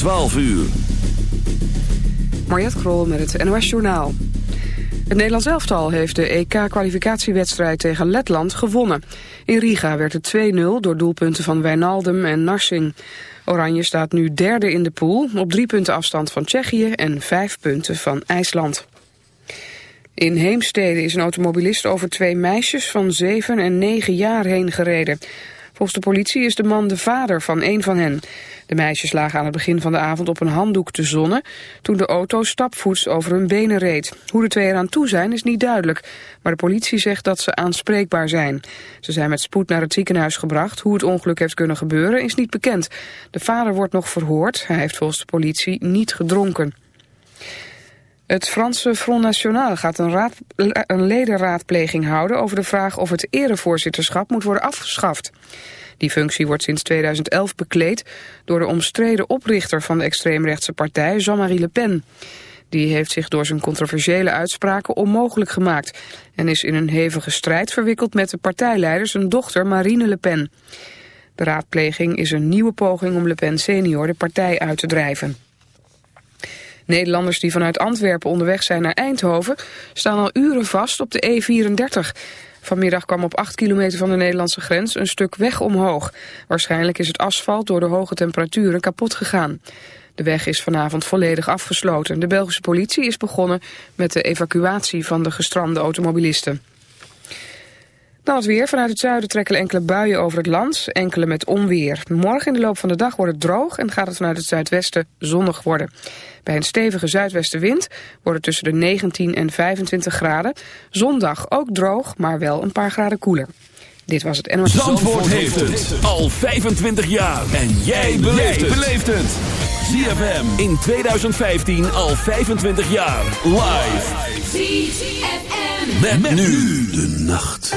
12 uur. Mariette Krol met het NOS Journaal. Het Nederlands elftal heeft de EK-kwalificatiewedstrijd tegen Letland gewonnen. In Riga werd het 2-0 door doelpunten van Wijnaldum en Narsing. Oranje staat nu derde in de pool, op drie punten afstand van Tsjechië en vijf punten van IJsland. In Heemstede is een automobilist over twee meisjes van 7 en 9 jaar heen gereden. Volgens de politie is de man de vader van een van hen. De meisjes lagen aan het begin van de avond op een handdoek te zonnen... toen de auto stapvoets over hun benen reed. Hoe de twee eraan toe zijn is niet duidelijk. Maar de politie zegt dat ze aanspreekbaar zijn. Ze zijn met spoed naar het ziekenhuis gebracht. Hoe het ongeluk heeft kunnen gebeuren is niet bekend. De vader wordt nog verhoord. Hij heeft volgens de politie niet gedronken. Het Franse Front National gaat een, raad, een ledenraadpleging houden over de vraag of het erevoorzitterschap moet worden afgeschaft. Die functie wordt sinds 2011 bekleed door de omstreden oprichter van de extreemrechtse partij, Jean-Marie Le Pen. Die heeft zich door zijn controversiële uitspraken onmogelijk gemaakt en is in een hevige strijd verwikkeld met de partijleider zijn dochter Marine Le Pen. De raadpleging is een nieuwe poging om Le Pen senior de partij uit te drijven. Nederlanders die vanuit Antwerpen onderweg zijn naar Eindhoven staan al uren vast op de E34. Vanmiddag kwam op 8 kilometer van de Nederlandse grens een stuk weg omhoog. Waarschijnlijk is het asfalt door de hoge temperaturen kapot gegaan. De weg is vanavond volledig afgesloten. De Belgische politie is begonnen met de evacuatie van de gestrande automobilisten. Dan het weer. Vanuit het zuiden trekken enkele buien over het land, enkele met onweer. Morgen in de loop van de dag wordt het droog en gaat het vanuit het zuidwesten zonnig worden. Bij een stevige zuidwestenwind wordt het tussen de 19 en 25 graden. Zondag ook droog, maar wel een paar graden koeler. Dit was het NOS. Zandvoort, heeft het al 25 jaar. En jij beleeft het. ZFM in 2015 al 25 jaar. Live. ZFM. met nu de nacht.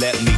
let me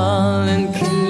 falling? Can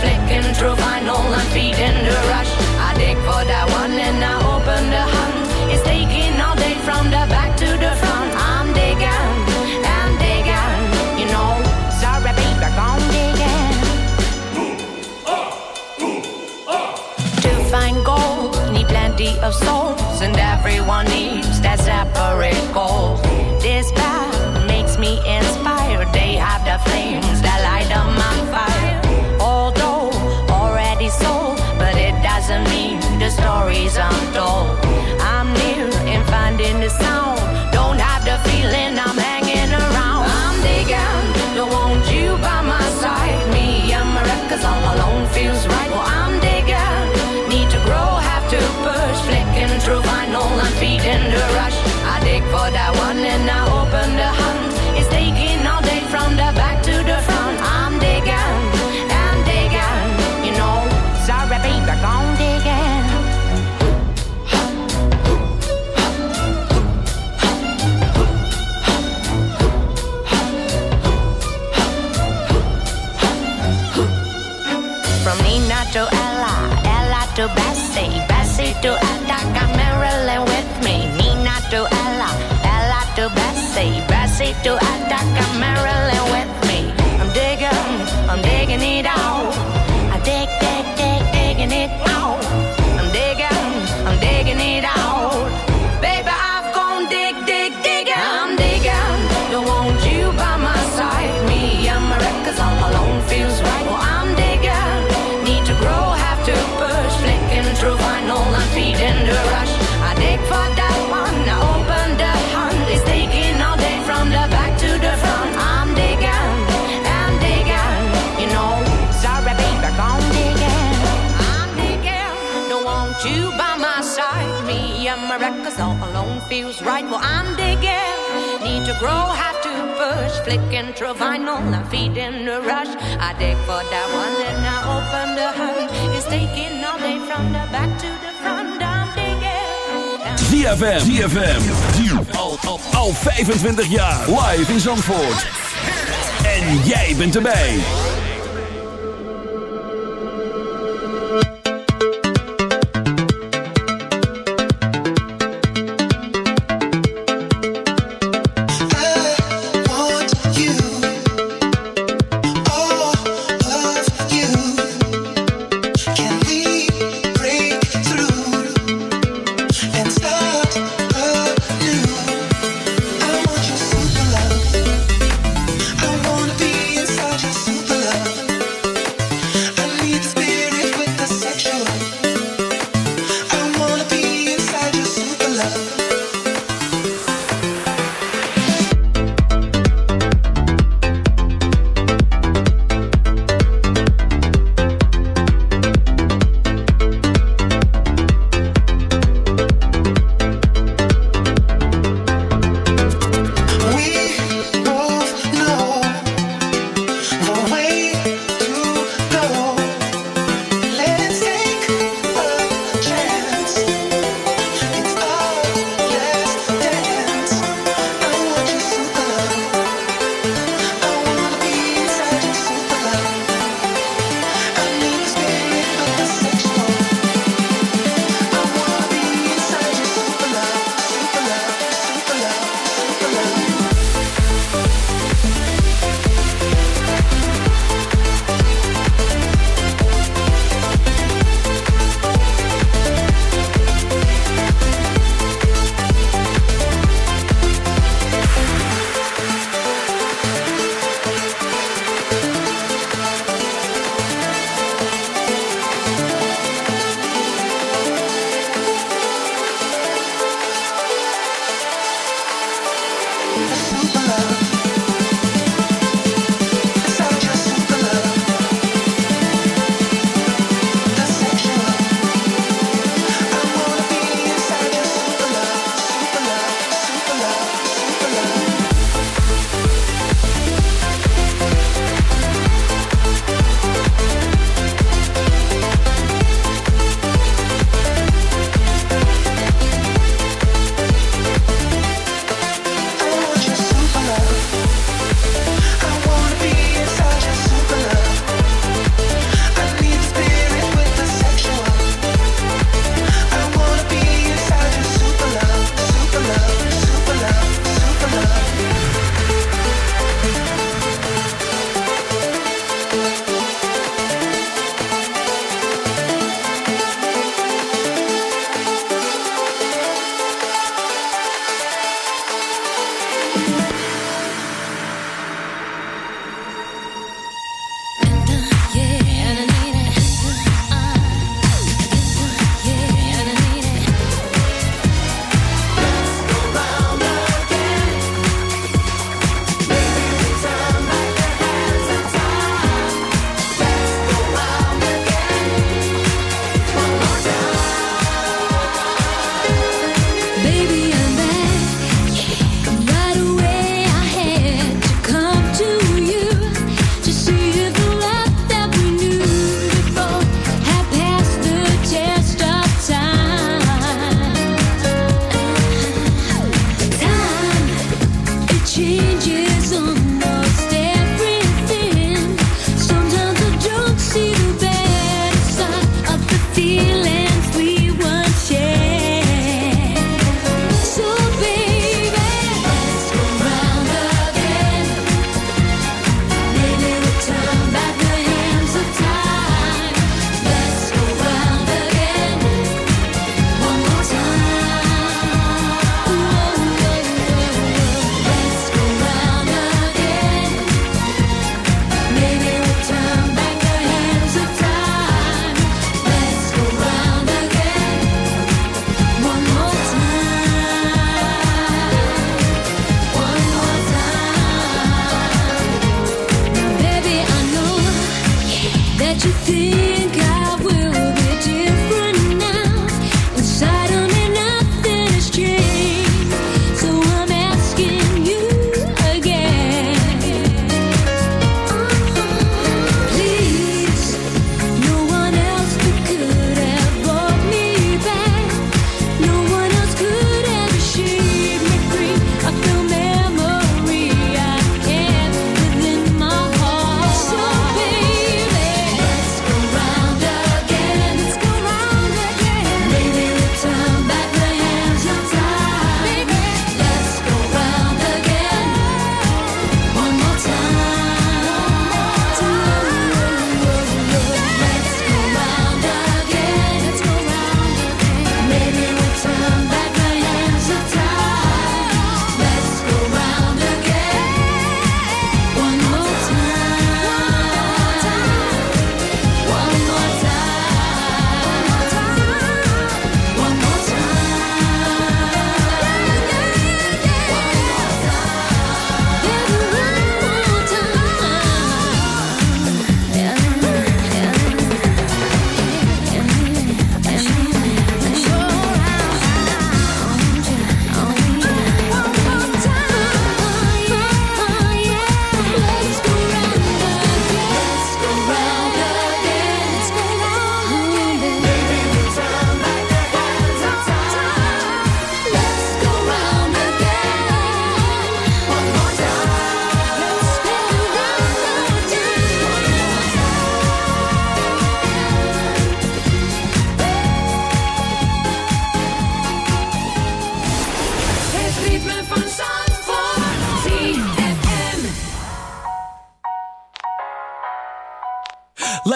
flicking through vinyl and feeding the rush. I dig for that one and I open the hunt. It's taking all day from the back to the front. I'm digging and digging, you know. Sorry, baby, I'm digging. To find gold, need plenty of souls, and everyone needs that separate goal. Feels right. Bessie to right. Well, I'm digging, need to grow, have to push, flicking through vinyl and feeding the rush. I dig for that one and I open the hunt. It's taking all day from the back to the front. I'm digging. ZFM. ZFM. Al, al, al 25 jaar. Live in Zandvoort. En jij bent erbij.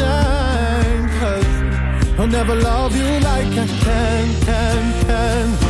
understand. Cause he'll never love you like I can, can, can.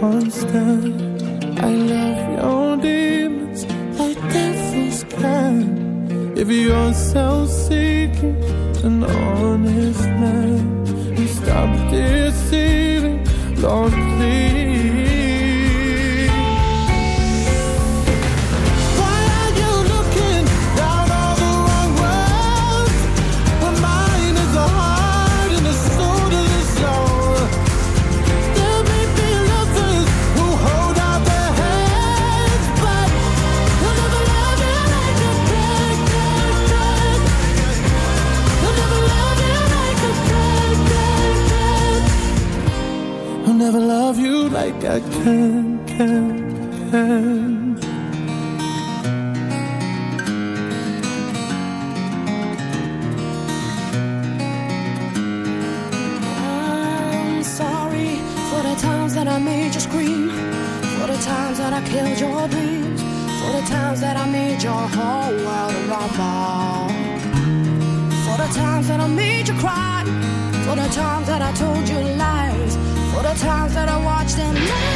We. I love your demons like devils can. If you're self-seeking, an honest can, can, can. I'm sorry for the times that I made you scream, for the times that I killed your dreams, for the times that I made your whole world rumble, for the times that I made you cry, for the times that I told you lies, for the times that I watched and let